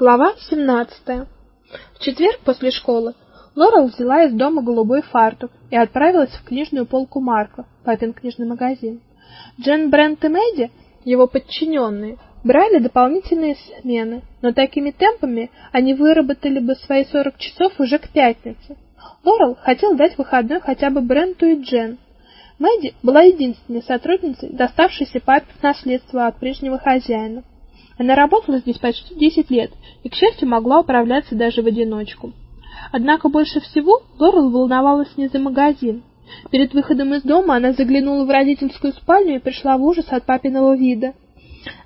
Глава 17. В четверг после школы Лорел взяла из дома голубой фартук и отправилась в книжную полку Марка, папин книжный магазин. Джен Брент и Мэдди, его подчиненные, брали дополнительные смены, но такими темпами они выработали бы свои 40 часов уже к пятнице. Лорел хотел дать выходной хотя бы Бренту и Джен. Мэдди была единственной сотрудницей, доставшейся папе в наследство от прежнего хозяина. Она работала здесь почти 10 лет и, к счастью, могла управляться даже в одиночку. Однако больше всего Лорел волновалась не за магазин. Перед выходом из дома она заглянула в родительскую спальню и пришла в ужас от папиного вида.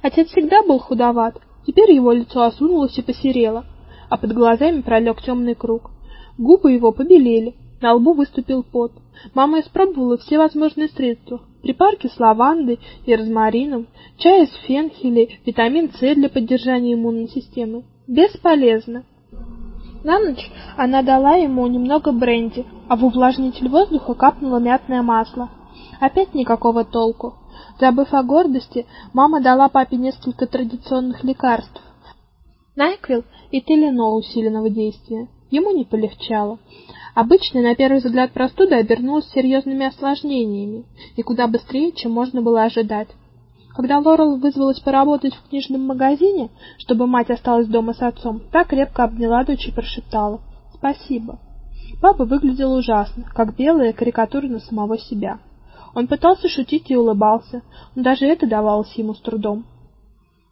Отец всегда был худоват, теперь его лицо осунулось и посерело, а под глазами пролег темный круг. Губы его побелели, на лбу выступил пот. Мама испробовала все возможные средства: припарки с лавандой и розмарином, чай из фенхеля, витамин С для поддержания иммунной системы. Бесполезно. На ночь она дала ему немного бренди, а в увлажнитель воздуха капнула мятное масло. Опять никакого толку. Забыв о гордости, мама дала папе несколько традиционных лекарств. Найквил и Теленол усиленного действия. Ему не полегчало. Обычная, на первый взгляд, простуда обернулась серьезными осложнениями, и куда быстрее, чем можно было ожидать. Когда Лорел вызвалась поработать в книжном магазине, чтобы мать осталась дома с отцом, та крепко обняла дочь и прошептала «Спасибо». Папа выглядел ужасно, как белая карикатура на самого себя. Он пытался шутить и улыбался, но даже это давалось ему с трудом.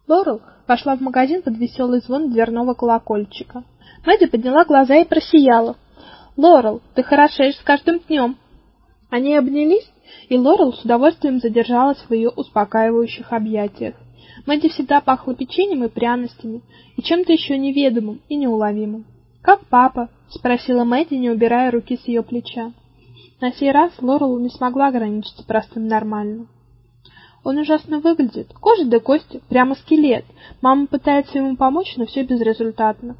Лорел пошла в магазин под веселый звон дверного колокольчика. Мэдди подняла глаза и просияла. Лорел, ты хорошеешь с каждым днем!» Они обнялись, и Лорел с удовольствием задержалась в ее успокаивающих объятиях. Мэдди всегда пахла печеньем и пряностями, и чем-то еще неведомым и неуловимым. "Как папа?" спросила Мэдди, не убирая руки с ее плеча. На сей раз Лорел не смогла ограничиться простым нормально. Он ужасно выглядит, кожа до кости, прямо скелет. Мама пытается ему помочь, но все безрезультатно.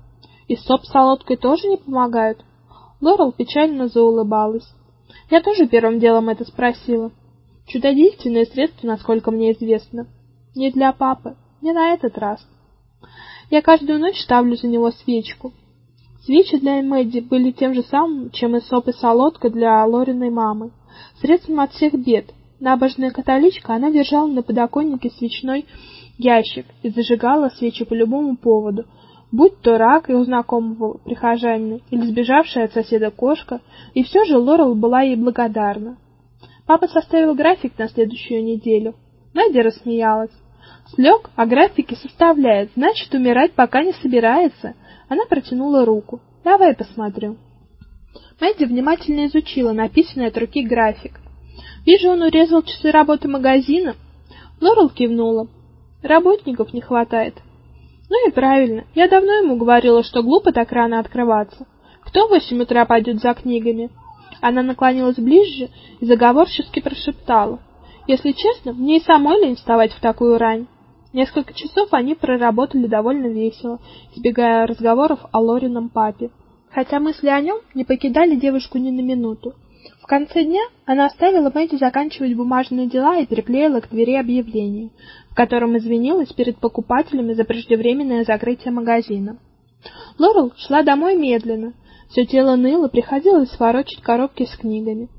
И соп с солодкой тоже не помогают. Лорел печально заулыбалась. Я тоже первым делом это спросила. Чудодейственное средство, насколько мне известно. Не для папы, не на этот раз. Я каждую ночь ставлю за него свечку. Свечи для Мэдди были тем же самым, чем и соп и солодка для Лориной мамы. Средством от всех бед. Набожная католичка, она держала на подоконнике свечной ящик и зажигала свечи по любому поводу, будь то рак и у знакомого прихожанина или сбежавшая от соседа кошка, и все же Лорел была ей благодарна. Папа составил график на следующую неделю. Надя рассмеялась. Слег, а графики составляет, значит, умирать пока не собирается. Она протянула руку. Давай посмотрю. Мэдди внимательно изучила написанный от руки график. Вижу, он урезал часы работы магазина. Лорел кивнула. Работников не хватает. Ну и правильно. Я давно ему говорила, что глупо так рано открываться. Кто в восемь утра пойдет за книгами? Она наклонилась ближе и заговорчески прошептала: "Если честно, мне и самой лень вставать в такую рань". Несколько часов они проработали довольно весело, избегая разговоров о Лорином папе, хотя мысли о нем не покидали девушку ни на минуту. В конце дня она оставила Мэдди заканчивать бумажные дела и приклеила к двери объявление, в котором извинилась перед покупателями за преждевременное закрытие магазина. Лорел шла домой медленно. Все тело ныло, приходилось ворочать коробки с книгами.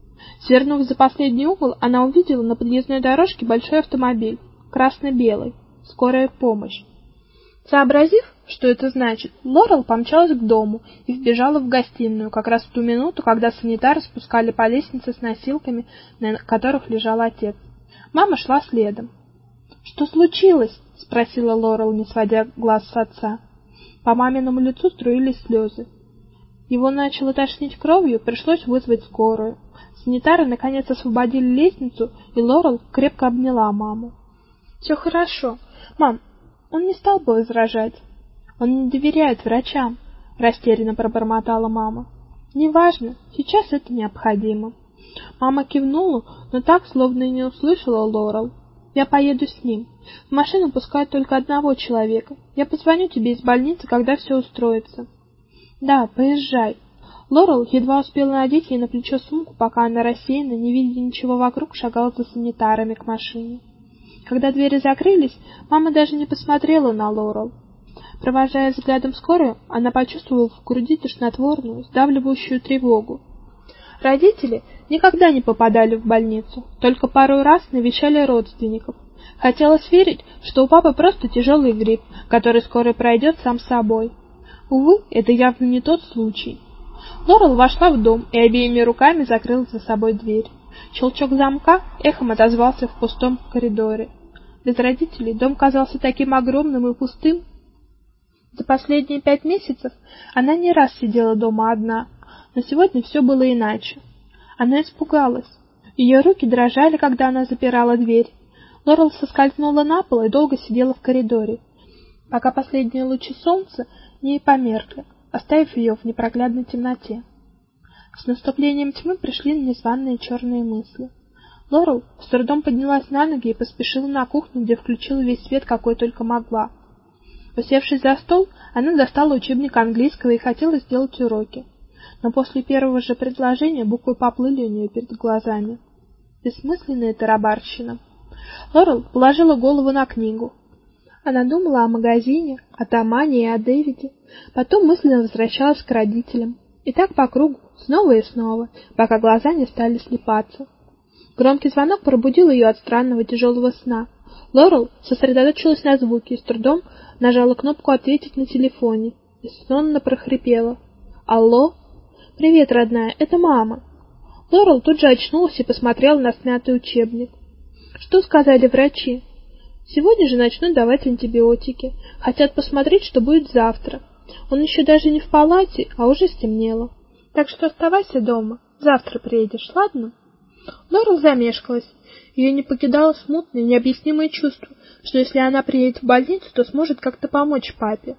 Свернув за последний угол, она увидела на подъездной дорожке большой автомобиль, красно-белый, скорая помощь. Сообразив, что это значит, Лорел помчалась к дому и вбежала в гостиную, как раз в ту минуту, когда санитары спускали по лестнице с носилками, на которых лежал отец. Мама шла следом. "Что случилось?" спросила Лорел, не сводя глаз с отца. По маминому лицу струились слезы. Его начало тошнить кровью, пришлось вызвать скорую. Санитары наконец освободили лестницу, и Лорел крепко обняла маму. «Все хорошо. Мам, он не стал бы возражать. Он не доверяет врачам, растерянно пробормотала мама. Неважно, сейчас это необходимо. Мама кивнула, но так словно и не услышала Лорел. Я поеду с ним. В машину пускают только одного человека. Я позвоню тебе из больницы, когда все устроится. Да, поезжай. Лорел едва успела надеть ей на плечо сумку, пока она рассеянно, не видя ничего вокруг, шагала за санитарами к машине. Когда двери закрылись, мама даже не посмотрела на Лорел. Провожая взглядом скорую, она почувствовала в груди тошнотворную, сдавливающую тревогу. Родители никогда не попадали в больницу, только пару раз навещали родственников. Хотелось верить, что у папы просто тяжелый грипп, который скоро пройдет сам собой. Увы, это явно не тот случай. Лорел вошла в дом и обеими руками закрыла за собой дверь. Щелчок замка эхом отозвался в пустом коридоре. Без родителей дом казался таким огромным и пустым. За последние пять месяцев она не раз сидела дома одна, но сегодня все было иначе. Она испугалась. Ее руки дрожали, когда она запирала дверь. Лорел соскользнула на пол и долго сидела в коридоре, пока последние лучи солнца не померкли, оставив ее в непроглядной темноте. С наступлением тьмы пришли незваные черные мысли. Лорел с трудом поднялась на ноги и поспешила на кухню, где включила весь свет, какой только могла. Усевшись за стол, она достала учебник английского и хотела сделать уроки. Но после первого же предложения буквы поплыли у нее перед глазами. Бессмысленная тарабарщина. Лорел положила голову на книгу. Она думала о магазине, о Тамане и о Дэвиде, потом мысленно возвращалась к родителям. И так по кругу, снова и снова, пока глаза не стали слепаться. Громкий звонок пробудил ее от странного тяжелого сна. Лорел сосредоточилась на звуке и с трудом нажала кнопку ответить на телефоне и сонно прохрипела: "Алло? Привет, родная, это мама". Лорел тут же очнулась и посмотрела на смятый учебник. Что сказали врачи? Сегодня же начнут давать антибиотики. Хотят посмотреть, что будет завтра. Он еще даже не в палате, а уже стемнело. Так что оставайся дома. Завтра приедешь, ладно? Лорел замешкалась. Ее не покидало смутное, необъяснимое чувство, что если она приедет в больницу, то сможет как-то помочь папе.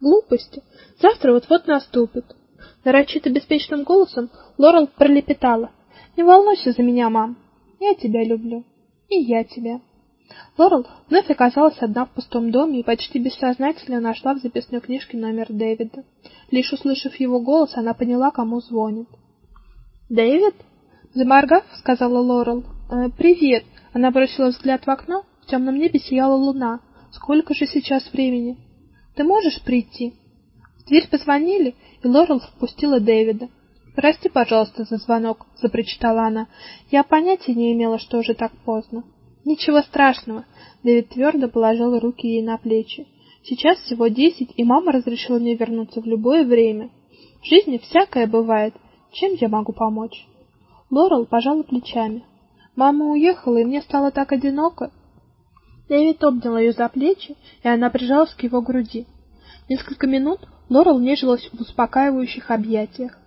Глупости. Завтра вот-вот наступит. Нарочито беспечным голосом Лорел пролепетала: "Не волнуйся за меня, мам. Я тебя люблю. И я тебя". Лорел вновь оказалась одна в пустом доме и почти бессознательно нашла в записной книжке номер Дэвида. Лишь услышав его голос, она поняла, кому звонит. "Дэвид?" Заморгав, сказала Лорел. «Э, "Привет". Она бросила взгляд в окно. В темном небе сияла луна. Сколько же сейчас времени? Ты можешь прийти? В дверь позвонили, и Лорел впустила Дэвида. "Прости, пожалуйста, за звонок", запричитала она. "Я понятия не имела, что уже так поздно". Ничего страшного. Дэвид твердо положил руки ей на плечи. Сейчас всего десять, и мама разрешила мне вернуться в любое время. В жизни всякое бывает. Чем я могу помочь? Лорел пожала плечами. Мама уехала, и мне стало так одиноко. Дэвид обнял ее за плечи, и она прижалась к его груди. Несколько минут Лорел нежилась в успокаивающих объятиях.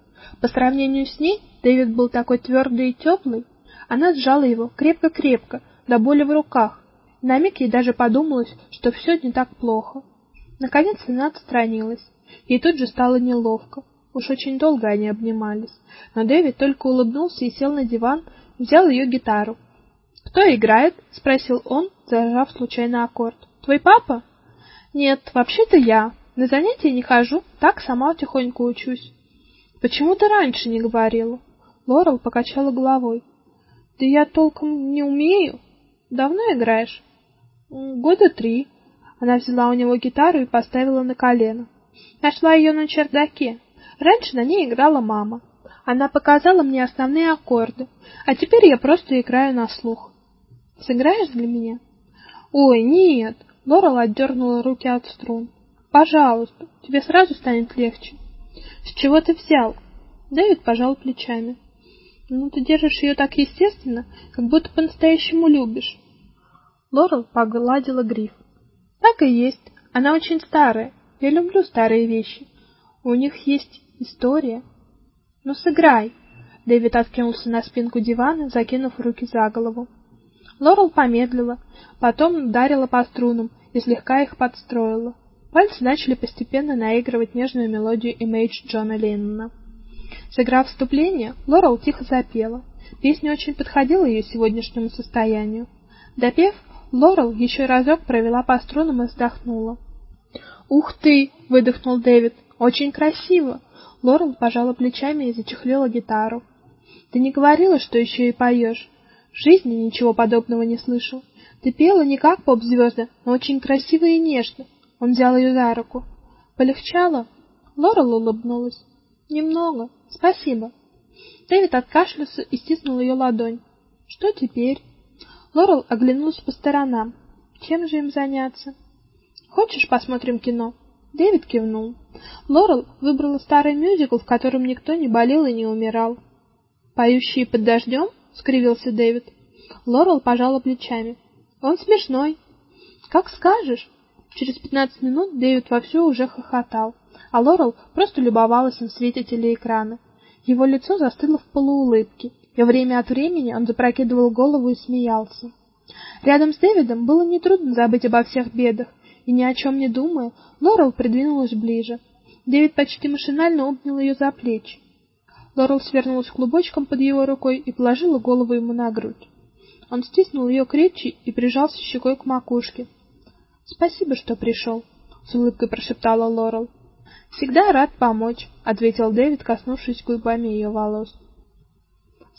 По сравнению с ней Дэвид был такой твердый и теплый. Она сжала его крепко-крепко, до боли в руках. На миг ей даже подумалось, что все не так плохо. Наконец она отстранилась. Ей тут же стало неловко. Уж очень долго они обнимались. Но Дэвид только улыбнулся и сел на диван, взял ее гитару. "Кто играет?" спросил он, зажав случайно аккорд. "Твой папа?" "Нет, вообще-то я. На занятия не хожу, так сама тихонько учусь". "Почему ты раньше не говорила?" Лорел покачала головой. "Да я толком не умею. Давно играешь? Года три. Она взяла у него гитару и поставила на колено. Нашла ее на чердаке. Раньше на ней играла мама. Она показала мне основные аккорды, а теперь я просто играю на слух. Сыграешь для меня? Ой, нет. Лорел отдернула руки от струн. Пожалуйста, тебе сразу станет легче. С чего ты взял? Дэвид пожал плечами. Ну ты держишь ее так естественно, как будто по-настоящему любишь. Лорел погладила гриф. Так и есть. Она очень старая. Я люблю старые вещи. У них есть история. Ну сыграй. Дэвид откинулся на спинку дивана, закинув руки за голову. Лорел помедлила, потом ударила по струнам и слегка их подстроила. Пальцы начали постепенно наигрывать нежную мелодию Image Джона Леннона. Сыграв вступление, Лорел тихо запела. Песня очень подходила ее сегодняшнему состоянию. Допев, Лорел еще разок провела по струнам и вздохнула. "Ух ты", выдохнул Дэвид. "Очень красиво". Лорел пожала плечами и зачехлила гитару. "Ты не говорила, что еще и поешь?» В жизни ничего подобного не слышал. Ты пела не как поп-звезда, но очень красиво и нежно. Он взял ее за руку. Полегчало? Лорел улыбнулась. Немного. Спасибо. Дэвид откашлялся и стиснул ее ладонь. Что теперь? Лорел оглянулась по сторонам. Чем же им заняться? Хочешь, посмотрим кино? Дэвид кивнул. Лорел выбрала старый мюзикл, в котором никто не болел и не умирал. Поющие под дождем? скривился Дэвид. Лорел пожала плечами. Он смешной. Как скажешь. Через пятнадцать минут Дэвид вовсю уже хохотал, а Лорел просто любовалась им в свете телеэкрана. Его лицо застыло в полуулыбке, и время от времени он запрокидывал голову и смеялся. Рядом с Дэвидом было нетрудно забыть обо всех бедах, и ни о чем не думая, Лорел придвинулась ближе. Дэвид почти машинально обнял ее за плечи. Лорел свернулась клубочком под его рукой и положила голову ему на грудь. Он стиснул ее крепче и прижался щекой к макушке. "Спасибо, что пришел», — с улыбкой прошептала Лорел. "Всегда рад помочь", ответил Дэвид, коснувшись губами ее волос.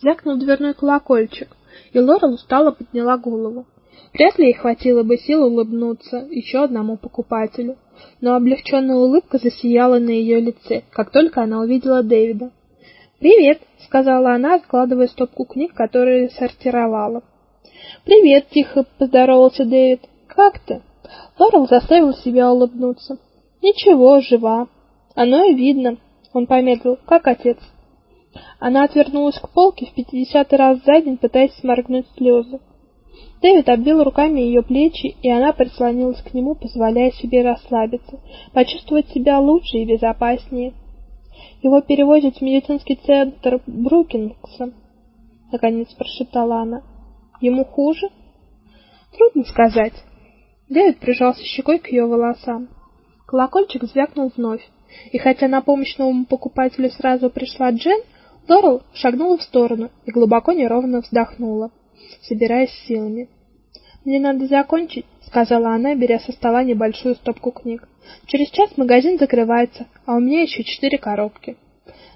Звякнул дверной колокольчик, и Лорел устало подняла голову. Вряд ли ей хватило бы сил улыбнуться еще одному покупателю, но облегченная улыбка засияла на ее лице, как только она увидела Дэвида. "Привет", сказала она, складывая стопку книг, которые сортировала. "Привет", тихо поздоровался Дэвид. "Как ты?" Лорел заставил себя улыбнуться. "Ничего, жива. Оно и видно". Он помедлил. "Как отец?" Она отвернулась к полке в пятидесятый раз за день, пытаясь сморгнуть слезы. Дэвид обвил руками ее плечи, и она прислонилась к нему, позволяя себе расслабиться, почувствовать себя лучше и безопаснее. Его перевозят в медицинский центр Брукингса, наконец прошептала она. Ему хуже? Трудно сказать. Дэвид прижался щекой к ее волосам. Колокольчик звякнул вновь, и хотя на помощь новому покупателю сразу пришла Джен, Лорел шагнула в сторону и глубоко неровно вздохнула, собираясь силами. Мне надо закончить, сказала она, беря со стола небольшую стопку книг. Через час магазин закрывается, а у меня еще четыре коробки.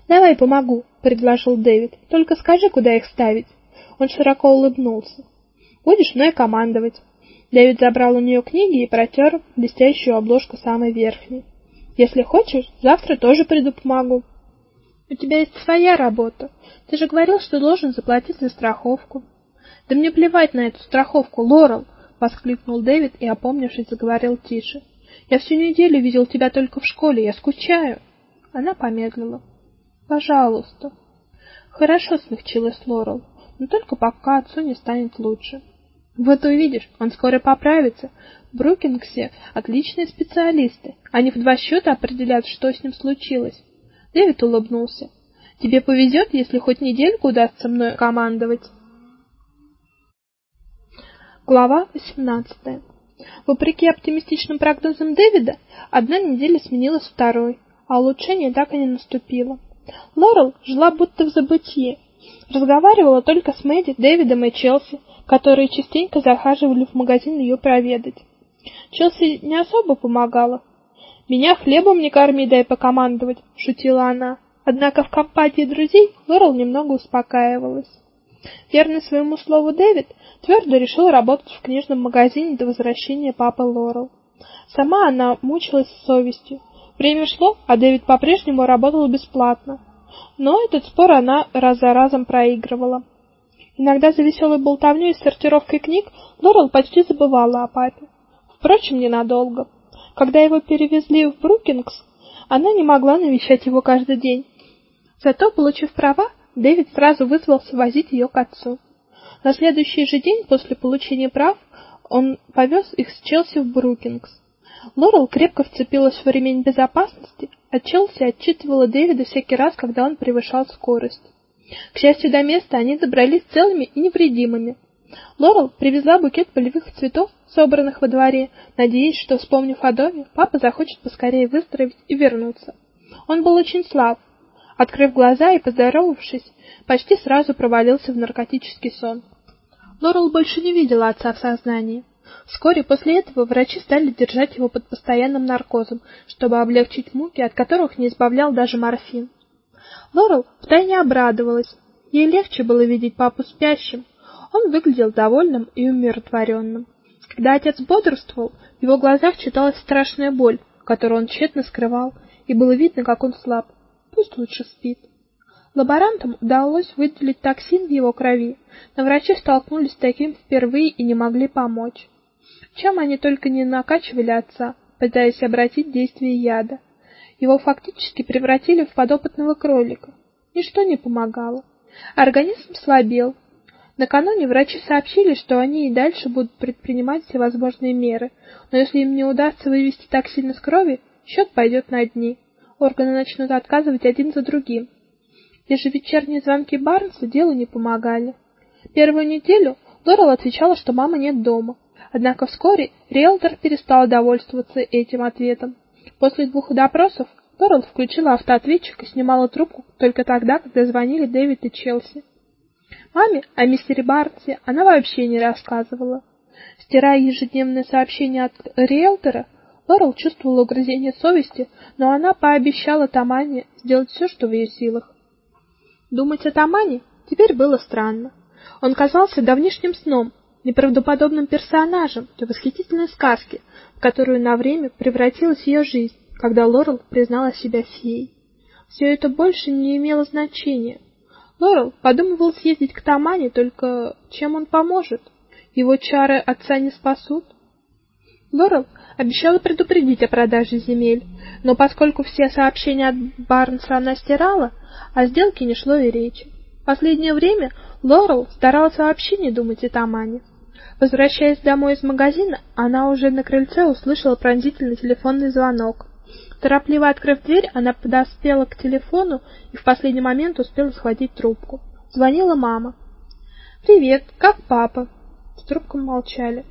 Давай помогу, предложил Дэвид. Только скажи, куда их ставить. Он широко улыбнулся. Будешь мной командовать. Дэвид забрал у нее книги и протер блестящую обложку самой верхней. Если хочешь, завтра тоже приду помогу. У тебя есть своя работа. Ты же говорил, что должен заплатить за страховку. Да мне плевать на эту страховку, Лорел, воскликнул Дэвид и, опомнившись, заговорил тише. Я всю неделю видел тебя только в школе, я скучаю. Она помедлила. Пожалуйста. Хорошо, смягчилась Лорел, но только пока отцу не станет лучше. Вот увидишь, он скоро поправится. В Брукингсе отличные специалисты. Они в два счета определят, что с ним случилось. Дэвид улыбнулся. Тебе повезет, если хоть недельку удастся мной командовать. Глава 18. Вопреки оптимистичным прогнозам Дэвида, одна неделя сменилась второй, а улучшение так и не наступило. Лорел жила будто в забытье. Разговаривала только с Мэдди, Дэвидом и Челси, которые частенько захаживали в магазин ее проведать. Челси не особо помогала. Меня хлебом не корми, дай покомандовать, шутила она. Однако в компании друзей Лорел немного успокаивалась. Верный своему слову Дэвид твердо решил работать в книжном магазине до возвращения папы Лорел. Сама она мучилась совестью. Время шло, а Дэвид по-прежнему работал бесплатно. Но этот спор она раз за разом проигрывала. Иногда за веселой болтовнёй и сортировкой книг Лорел почти забывала о папе. Впрочем, ненадолго. Когда его перевезли в Брукингс, она не могла навещать его каждый день. Зато, получив права, Дэвид сразу вызвался возить ее к отцу. На следующий же день после получения прав он повез их с Челси в Брукингс. Лорел крепко вцепилась в ремень безопасности, а Челси отчитывала Дэвида всякий раз, когда он превышал скорость. К счастью, до места они добрались целыми и невредимыми. Лорел привезла букет полевых цветов, собранных во дворе, надеясь, что, вспомнив о доме, папа захочет поскорее выздороветь и вернуться. Он был очень слаб, Открыв глаза и поздоровавшись, почти сразу провалился в наркотический сон. Лорел больше не видела отца в сознании. Вскоре после этого врачи стали держать его под постоянным наркозом, чтобы облегчить муки, от которых не избавлял даже морфин. Лорел втайне обрадовалась. Ей легче было видеть папу спящим. Он выглядел довольным и умиротворенным. Когда отец бодрствовал, в его глазах читалась страшная боль, которую он тщетно скрывал, и было видно, как он слаб. Пусть лучше спит. Лаборантам удалось выделить токсин в его крови, но врачи столкнулись с таким впервые и не могли помочь. Чем они только не накачивали отца, пытаясь обратить действие яда. Его фактически превратили в подопытного кролика. Ничто не помогало. Организм слабел. Накануне врачи сообщили, что они и дальше будут предпринимать всевозможные меры, но если им не удастся вывести токсин из крови, счет пойдет на дни. Органы начнут отказывать один за другим. Ежевечерние звонки Барнса делу не помогали. Первую неделю Лорел отвечала, что мама нет дома. Однако вскоре риэлтор перестал довольствоваться этим ответом. После двух допросов Лорел включила автоответчик и снимала трубку только тогда, когда звонили Дэвид и Челси. Маме о мистере Барнсе она вообще не рассказывала. Стирая ежедневные сообщения от риэлтора, Лорел чувствовала угрызение совести, но она пообещала Тамане сделать все, что в ее силах. Думать о Тамане теперь было странно. Он казался давнишним сном, неправдоподобным персонажем той восхитительной сказки, в которую на время превратилась ее жизнь, когда Лорел признала себя феей. Все это больше не имело значения. Лорел подумывал съездить к Тамане, только чем он поможет? Его чары отца не спасут. Лорел обещала предупредить о продаже земель, но поскольку все сообщения от Барнса она стирала, о сделке не шло и речи. В последнее время Лорел старалась вообще не думать о Тамане. Возвращаясь домой из магазина, она уже на крыльце услышала пронзительный телефонный звонок. Торопливо открыв дверь, она подоспела к телефону и в последний момент успела схватить трубку. Звонила мама. Привет, как папа? С трубкой молчали.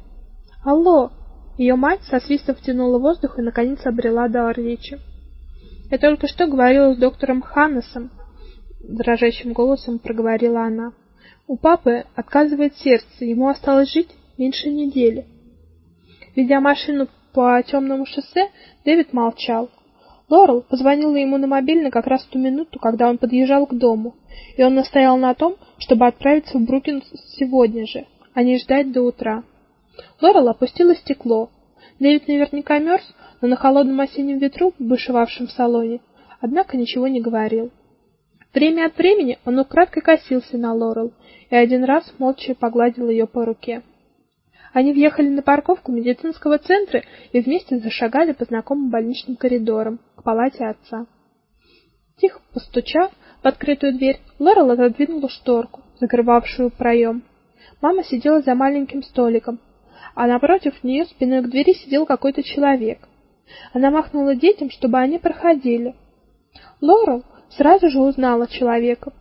Алло. Ее мать со свистом втянула воздух и наконец обрела дар речи. Я только что говорила с доктором Ханнесом, дрожащим голосом проговорила она. У папы отказывает сердце, ему осталось жить меньше недели. Ведя машину по темному шоссе, Дэвид молчал. Лорел позвонила ему на мобильный как раз в ту минуту, когда он подъезжал к дому, и он настоял на том, чтобы отправиться в Бруклин сегодня же, а не ждать до утра. Лорел опустила стекло. Дэвид наверняка мерз, но на холодном осеннем ветру, бушевавшем в салоне, однако ничего не говорил. Время от времени он украдкой косился на Лорел и один раз молча погладил ее по руке. Они въехали на парковку медицинского центра и вместе зашагали по знакомым больничным коридорам к палате отца. Тихо постучав в открытую дверь, Лорел отодвинула шторку, закрывавшую проем. Мама сидела за маленьким столиком, а напротив нее спиной к двери сидел какой-то человек. Она махнула детям, чтобы они проходили. Лорел сразу же узнала человека.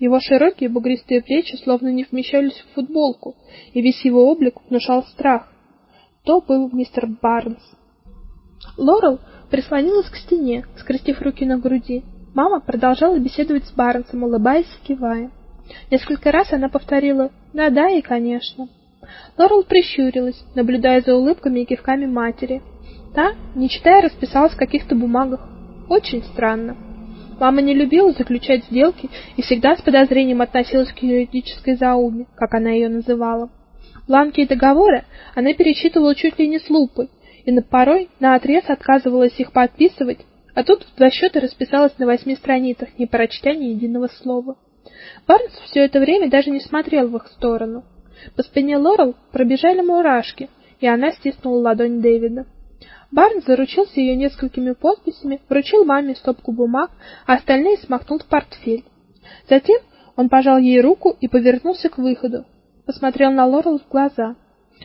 Его широкие бугристые плечи словно не вмещались в футболку, и весь его облик внушал страх. То был мистер Барнс. Лорел прислонилась к стене, скрестив руки на груди. Мама продолжала беседовать с Барнсом, улыбаясь и кивая. Несколько раз она повторила: "Да-да и, конечно". Лорел прищурилась, наблюдая за улыбками и кивками матери. Та, не читая, расписалась в каких-то бумагах. Очень странно. Мама не любила заключать сделки и всегда с подозрением относилась к юридической зауме, как она ее называла. Бланки и договоры она перечитывала чуть ли не с лупой, и на порой наотрез отказывалась их подписывать, а тут в два счета расписалась на восьми страницах, не прочтя ни единого слова. Барнс все это время даже не смотрел в их сторону. По спине Лорел пробежали мурашки, и она стиснула ладонь Дэвида. Барн заручился ее несколькими подписями, вручил маме стопку бумаг, а остальные смахнул в портфель. Затем он пожал ей руку и повернулся к выходу. Посмотрел на Лорел в глаза,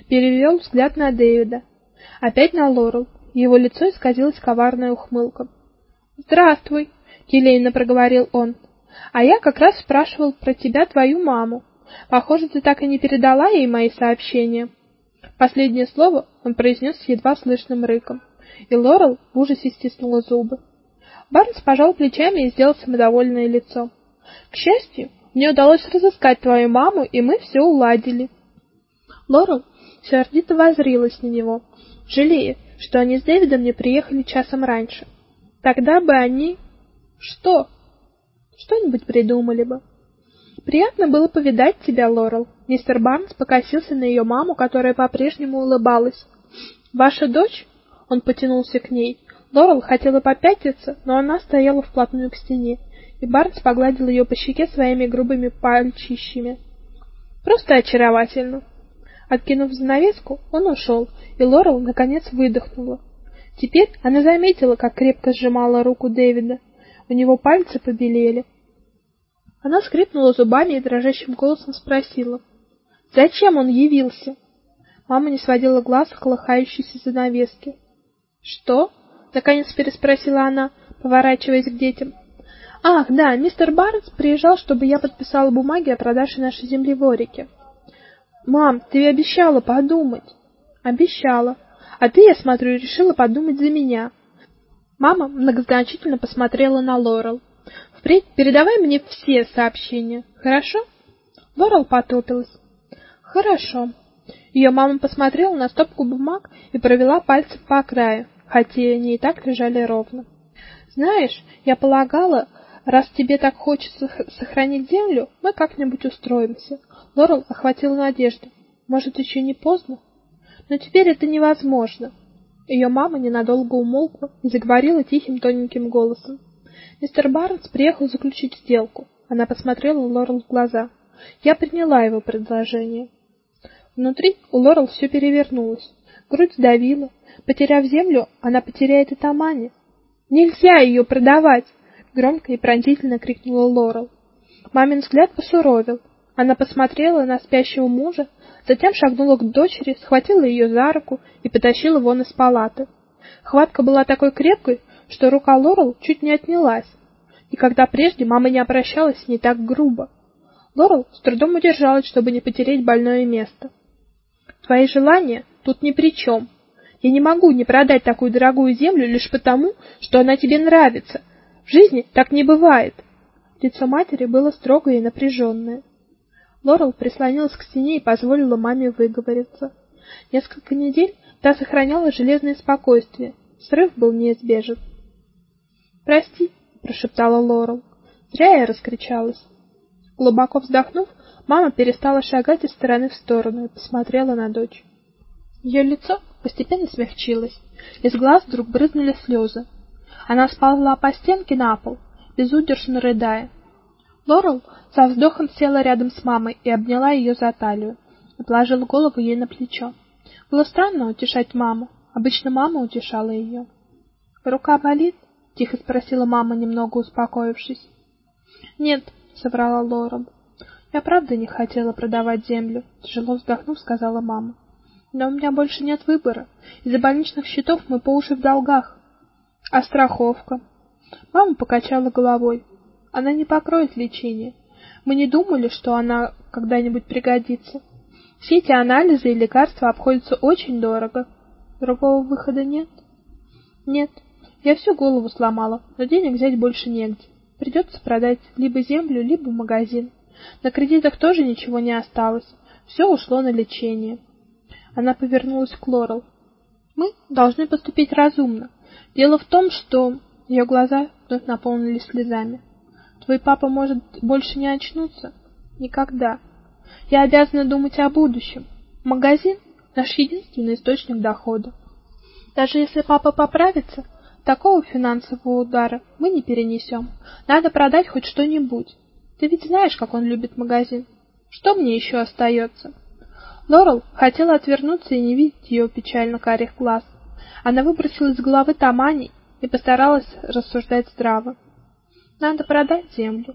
перевел взгляд на Дэвида, опять на Лорел. Его лицо исказилось коварная ухмылка. "Здравствуй", келейно проговорил он. "А я как раз спрашивал про тебя твою маму. Похоже, ты так и не передала ей мои сообщения". Последнее слово он произнес с едва слышным рыком, и Лорел в ужасе стиснула зубы. Барнс пожал плечами и сделал самодовольное лицо. К счастью, мне удалось разыскать твою маму, и мы все уладили. Лорел сердито воззрилась на него, жалея, что они с Дэвидом не приехали часом раньше. Тогда бы они что? Что-нибудь придумали бы. Приятно было повидать тебя, Лорел. Мистер Барнс покосился на ее маму, которая по-прежнему улыбалась. Ваша дочь? Он потянулся к ней. Лорел хотела попятиться, но она стояла вплотную к стене, и Барнс погладил ее по щеке своими грубыми пальчищами. Просто очаровательно. Откинув занавеску, он ушел, и Лорел наконец выдохнула. Теперь она заметила, как крепко сжимала руку Дэвида. У него пальцы побелели. Она скрипнула зубами и дрожащим голосом спросила: "Зачем он явился?" Мама не сводила глаз с колыхающейся занавески. "Что?" наконец переспросила она, поворачиваясь к детям. Ах, да, мистер Барнс приезжал, чтобы я подписала бумаги о продаже нашей земли в Орике. Мам, ты обещала подумать. Обещала. А ты, я смотрю, решила подумать за меня. Мама многозначительно посмотрела на Лорел. Впредь передавай мне все сообщения, хорошо? Лорел потупилась. Хорошо. Ее мама посмотрела на стопку бумаг и провела пальцем по краю, хотя они и так лежали ровно. Знаешь, я полагала, раз тебе так хочется сохранить землю, мы как-нибудь устроимся. Лорел охватила надежда. Может, еще не поздно? Но теперь это невозможно. Ее мама ненадолго умолкла и заговорила тихим тоненьким голосом. Мистер Барнс приехал заключить сделку. Она посмотрела Лорел в глаза. Я приняла его предложение. Внутри у Лорел все перевернулось. Грудь сдавила. Потеряв землю, она потеряет и Тамани. Нельзя ее продавать, громко и пронзительно крикнула Лорел. Мамин взгляд посуровил. Она посмотрела на спящего мужа, затем шагнула к дочери, схватила ее за руку и потащила вон из палаты. Хватка была такой крепкой, что рука Лорел чуть не отнялась. И когда прежде мама не обращалась с ней так грубо. Лорел с трудом удержалась, чтобы не потереть больное место. Твои желания тут ни при чем. Я не могу не продать такую дорогую землю лишь потому, что она тебе нравится. В жизни так не бывает. Лицо матери было строгое и напряженное. Лорел прислонилась к стене и позволила маме выговориться. Несколько недель та сохраняла железное спокойствие. Срыв был неизбежен. "Прости", прошептала Лорел. "Зря я раскричалась". Глубоко вздохнув, мама перестала шагать из стороны в сторону и посмотрела на дочь. Ее лицо постепенно смягчилось, из глаз вдруг брызнули слезы. Она сползла по стенке на пол, безудержно рыдая. Лорел со вздохом села рядом с мамой и обняла ее за талию, и положила голову ей на плечо. Было странно утешать маму. Обычно мама утешала ее. Рука болит? Тихо спросила мама, немного успокоившись. Нет, соврала Лорел. Я правда не хотела продавать землю, тяжело вздохнув, сказала мама. Но у меня больше нет выбора. Из-за больничных счетов мы по уши в долгах. А страховка? Мама покачала головой. Она не покроет лечение. Мы не думали, что она когда-нибудь пригодится. Все эти анализы и лекарства обходятся очень дорого. Другого выхода нет? Нет. Я всю голову сломала, но денег взять больше негде. Придется продать либо землю, либо магазин. На кредитах тоже ничего не осталось. Все ушло на лечение. Она повернулась к Лорел. Мы должны поступить разумно. Дело в том, что ее глаза вновь наполнились слезами. Твой папа может больше не очнуться никогда. Я обязана думать о будущем. Магазин наш единственный источник дохода. Даже если папа поправится, такого финансового удара мы не перенесем. Надо продать хоть что-нибудь. Ты ведь знаешь, как он любит магазин. Что мне еще остается?» Лорел хотела отвернуться и не видеть ее печально карих глаз. Она выбросила из головы Тамани и постаралась рассуждать здраво. Надо продать землю.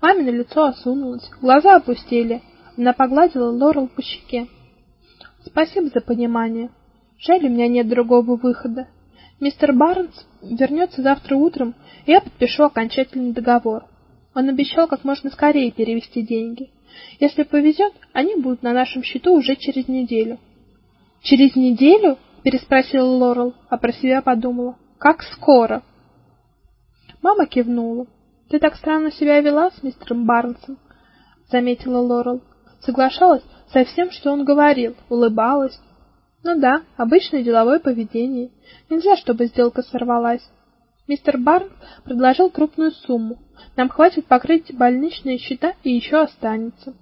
Мамино лицо осунулось, глаза опустили. Она погладила Лорел по щеке. Спасибо за понимание. Жаль, у меня нет другого выхода. Мистер Барнс вернется завтра утром, и я подпишу окончательный договор. Он обещал как можно скорее перевести деньги. Если повезет, они будут на нашем счету уже через неделю. Через неделю? переспросила Лорел, а про себя подумала: как скоро? Мама кивнула. Ты так странно себя вела с мистером Барнсом, заметила Лорел. Соглашалась со всем, что он говорил, улыбалась. Ну да, обычное деловое поведение. Нельзя, чтобы сделка сорвалась. Мистер Барн предложил крупную сумму. Нам хватит покрыть больничные счета и еще останется.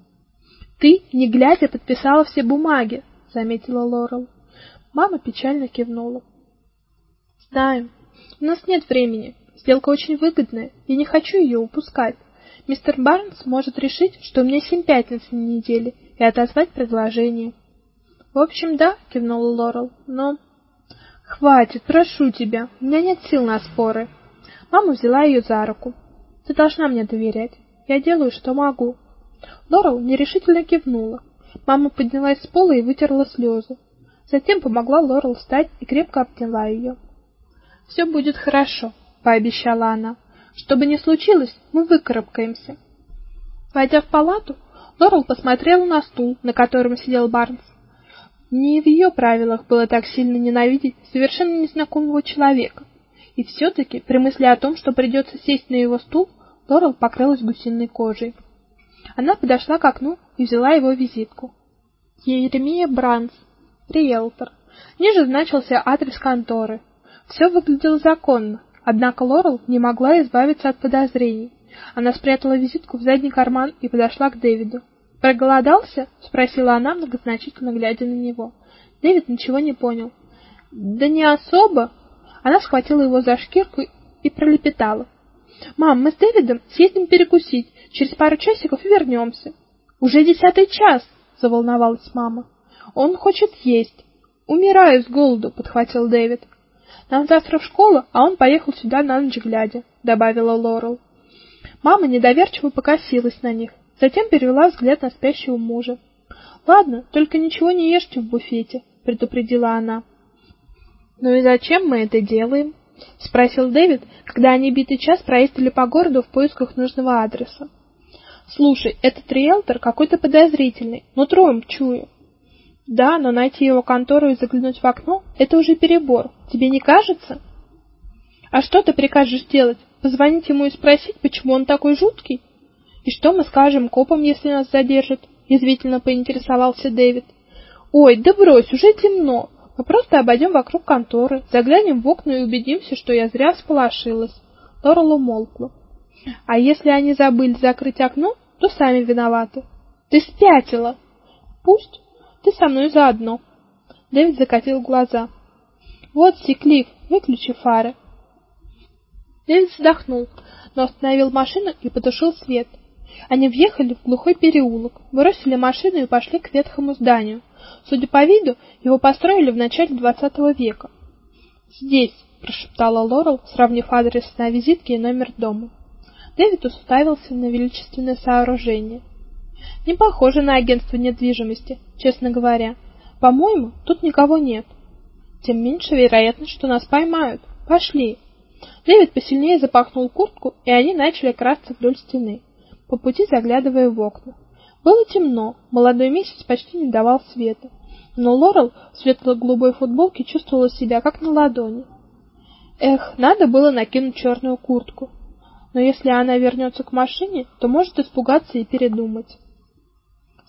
Ты, не глядя, подписала все бумаги, заметила Лорел. Мама печально кивнула. Знаю. У нас нет времени. Сделка очень выгодная, и не хочу ее упускать. Мистер Барнс может решить, что у меня семь пятниц на неделе, и отозвать предложение. В общем, да, кивнула Лорел. Но хватит, прошу тебя. У меня нет сил на споры. Мама взяла ее за руку. Ты должна мне доверять. Я делаю, что могу. Лорел нерешительно кивнула. Мама поднялась с пола и вытерла слезы. Затем помогла Лорел встать и крепко обняла ее. «Все будет хорошо, пообещала она. Что бы ни случилось, мы выкарабкаемся. Войдя в палату, Лорел посмотрела на стул, на котором сидел Барнс. Не в ее правилах было так сильно ненавидеть совершенно незнакомого человека. И все таки при мысли о том, что придется сесть на его стул, Лорел покрылась гусиной кожей. Она подошла к окну и взяла его визитку. Еремия Бранс, риэлтор. Ниже значился адрес конторы. Все выглядело законно, однако Лорел не могла избавиться от подозрений. Она спрятала визитку в задний карман и подошла к Дэвиду. "Проголодался?" спросила она, многозначительно глядя на него. Дэвид ничего не понял. "Да не особо". Она схватила его за шкирку и пролепетала: "Мам, мы с Дэвидом съездим перекусить. Через пару часиков вернемся». «Уже десятый час", заволновалась мама. "Он хочет есть". "Умираю с голоду", подхватил Дэвид. Нам завтра в школу, а он поехал сюда на ночь глядя, добавила Лорел. Мама недоверчиво покосилась на них, затем перевела взгляд на спящего мужа. Ладно, только ничего не ешьте в буфете, предупредила она. Ну и зачем мы это делаем? спросил Дэвид, когда они битый час проездили по городу в поисках нужного адреса. Слушай, этот риэлтор какой-то подозрительный, нутром чую. Да, но найти его контору и заглянуть в окно это уже перебор. Тебе не кажется? А что ты прикажешь делать? Позвонить ему и спросить, почему он такой жуткий? И что мы скажем копам, если нас задержат? язвительно поинтересовался Дэвид. Ой, да брось, уже темно. Мы просто обойдем вокруг конторы, заглянем в окна и убедимся, что я зря всполошилась. Лорел умолкла. А если они забыли закрыть окно, то сами виноваты. Ты спятила. Пусть ты со мной заодно. Дэвид закатил глаза. Вот Сиклиф, выключи фары. Дэвид вздохнул, но остановил машину и потушил свет. Они въехали в глухой переулок, бросили машину и пошли к ветхому зданию. Судя по виду, его построили в начале двадцатого века. "Здесь", прошептала Лорел, сравнив адрес на визитке и номер дома. Дэвид уставился на величественное сооружение. Не похоже на агентство недвижимости, честно говоря. По-моему, тут никого нет. Тем меньше вероятность, что нас поймают. Пошли. Дэвид посильнее запахнул куртку, и они начали красться вдоль стены, по пути заглядывая в окна. Было темно, молодой месяц почти не давал света, но Лорел в светло-голубой футболке чувствовала себя как на ладони. Эх, надо было накинуть черную куртку. Но если она вернется к машине, то может испугаться и передумать.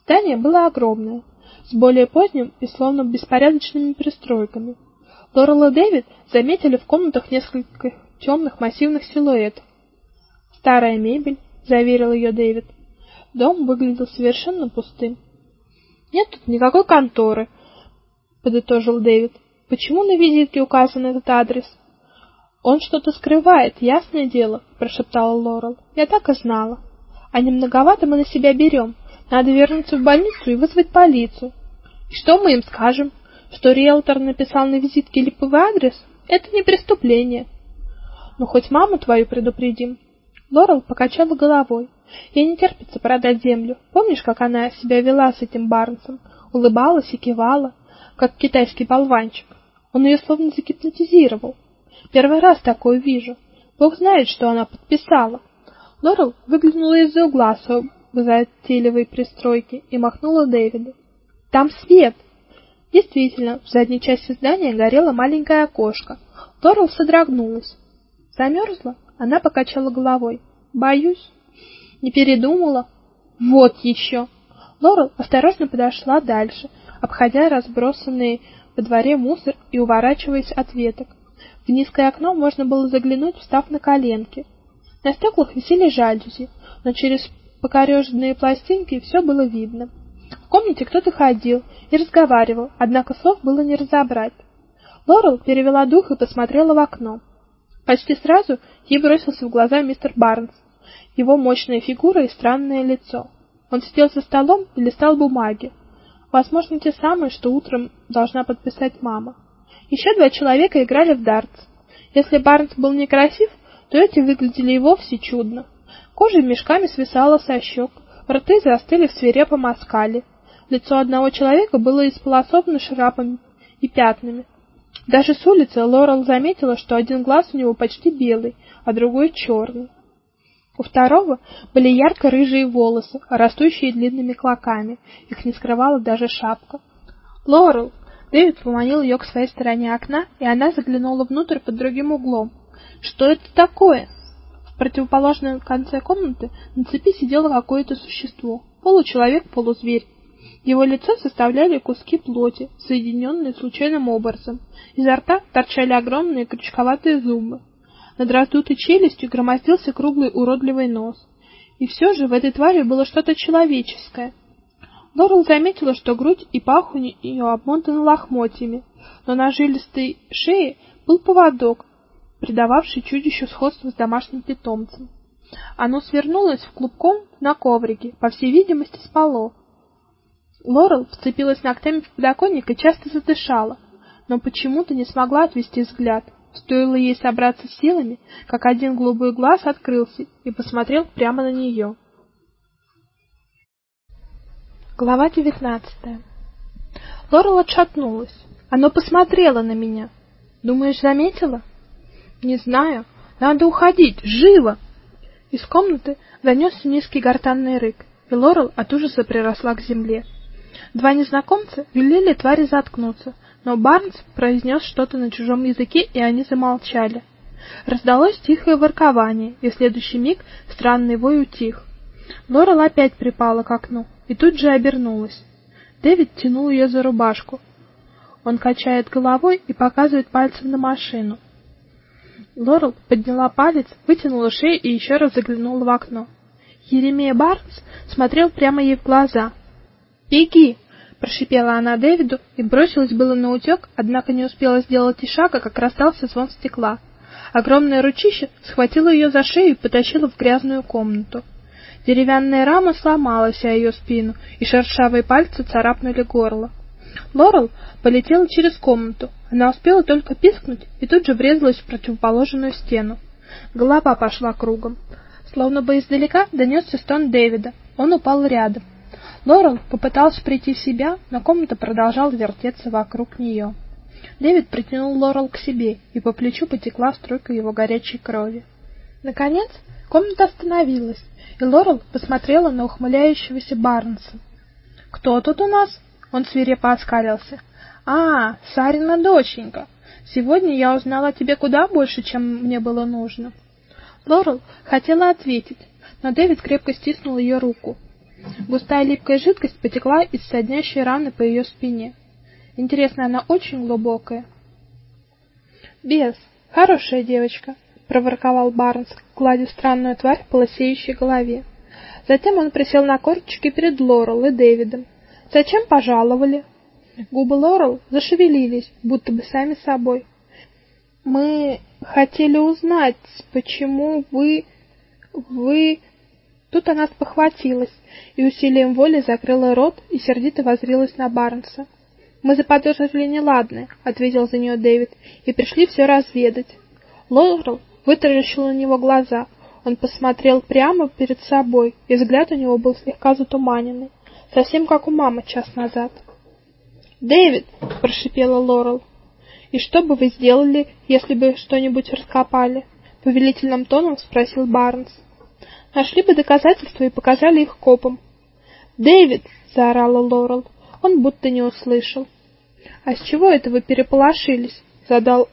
Здание было огромное, с более поздним и словно беспорядочными пристройками. Лорел и Дэвид заметили в комнатах несколько темных массивных силуэтов. Старая мебель, заверил ее Дэвид. Дом выглядел совершенно пустым. Нет тут никакой конторы, подытожил Дэвид. Почему на визитке указан этот адрес? Он что-то скрывает, ясное дело, прошептала Лорел. Я так и знала. А не многовато мы на себя берем. Надо вернуться в больницу и вызвать полицию. И что мы им скажем? Что риэлтор написал на визитке липовый адрес? Это не преступление. Ну хоть маму твою предупредим. Лорел покачала головой. Ей не терпится продать землю. Помнишь, как она себя вела с этим Барнсом? Улыбалась и кивала, как китайский болванчик. Он ее словно загипнотизировал. Первый раз такое вижу. Бог знает, что она подписала. Лорел выглянула из-за угла в затейливой пристройке и махнула Дэвиду. Там свет. Действительно, в задней части здания горело маленькое окошко. Лорел содрогнулась. Замерзла? Она покачала головой. Боюсь. Не передумала? Вот еще. Лорел осторожно подошла дальше, обходя разбросанные во дворе мусор и уворачиваясь от веток. В низкое окно можно было заглянуть, встав на коленки. На стеклах висели жалюзи, но через покореженные пластинки все было видно. В комнате кто-то ходил и разговаривал, однако слов было не разобрать. Лорел перевела дух и посмотрела в окно. Почти сразу ей бросился в глаза мистер Барнс, его мощная фигура и странное лицо. Он сидел за столом и листал бумаги. Возможно, те самые, что утром должна подписать мама. Еще два человека играли в дартс. Если Барнс был некрасив, то эти выглядели и вовсе чудно. Кожа мешками свисала со щек, рты застыли в свирепом оскале. Лицо одного человека было исполосовано шрапами и пятнами. Даже с улицы Лорел заметила, что один глаз у него почти белый, а другой черный. У второго были ярко-рыжие волосы, растущие длинными клоками. Их не скрывала даже шапка. "Лорел!" Дэвид поманил ее к своей стороне окна, и она заглянула внутрь под другим углом. "Что это такое?" В противоположном конце комнаты на цепи сидело какое-то существо, получеловек, полузверь. Его лицо составляли куски плоти, соединенные случайным образом. Изо рта торчали огромные крючковатые зубы. Над раздутой челюстью громоздился круглый уродливый нос. И все же в этой твари было что-то человеческое. Лорел заметила, что грудь и пах у нее обмотаны лохмотьями, но на жилистой шее был поводок, придававший чудищу сходство с домашним питомцем. Оно свернулось в клубком на коврике, по всей видимости, спало. Лорел вцепилась ногтями в подоконник и часто задышала, но почему-то не смогла отвести взгляд. Стоило ей собраться силами, как один голубой глаз открылся и посмотрел прямо на нее. Глава девятнадцатая. Лорел отшатнулась. Оно посмотрело на меня. Думаешь, заметила? Не знаю. Надо уходить, живо. Из комнаты донесся низкий гортанный рык, и Лорел от ужаса приросла к земле. Два незнакомца велели твари заткнуться, но Барнс произнес что-то на чужом языке, и они замолчали. Раздалось тихое воркование, и в следующий миг странный вой утих. Лорел опять припала к окну и тут же обернулась. Дэвид тянул ее за рубашку. Он качает головой и показывает пальцем на машину. Лорел подняла палец, вытянула шею и еще раз заглянула в окно. Еремея Барнс смотрел прямо ей в глаза. "Беги", прошипела она Дэвиду и бросилась было на утек, однако не успела сделать и шага, как раздался звон стекла. Огромное ручище схватило ее за шею и потащило в грязную комнату. Деревянная рама сломалась о ее спину, и шершавые пальцы царапнули горло. Лорел полетела через комнату. Она успела только пискнуть и тут же врезалась в противоположную стену. Голова пошла кругом. Словно бы издалека донесся стон Дэвида. Он упал рядом. Лорел попыталась прийти в себя, но комната продолжала вертеться вокруг нее. Дэвид притянул Лорел к себе, и по плечу потекла струйка его горячей крови. Наконец, комната остановилась, и Лорел посмотрела на ухмыляющегося Барнса. "Кто тут у нас?" Он свирепо оскалился. "А, Сарина доченька. Сегодня я узнала о тебе куда больше, чем мне было нужно". Лорел хотела ответить, но Дэвид крепко стиснул ее руку. Густая липкая жидкость потекла из соднящей раны по ее спине. Интересно, она очень глубокая. Без, хорошая девочка, проворковал Барнс, гладя странную тварь по лысеющей голове. Затем он присел на корточки перед Лорел и Дэвидом. Зачем пожаловали? Губы Лорел зашевелились, будто бы сами собой. Мы хотели узнать, почему вы вы Тут она спохватилась и усилием воли закрыла рот и сердито воззрилась на Барнса. Мы заподозрили неладное, ответил за нее Дэвид, и пришли все разведать. Лорел вытаращила на него глаза. Он посмотрел прямо перед собой, и взгляд у него был слегка затуманенный, совсем как у мамы час назад. "Дэвид", прошипела Лорел. "И что бы вы сделали, если бы что-нибудь раскопали?" повелительным тоном спросил Барнс. Нашли бы доказательства и показали их копам. "Дэвид!" заорала Лорел. Он будто не услышал. "А с чего это вы переполошились?" задал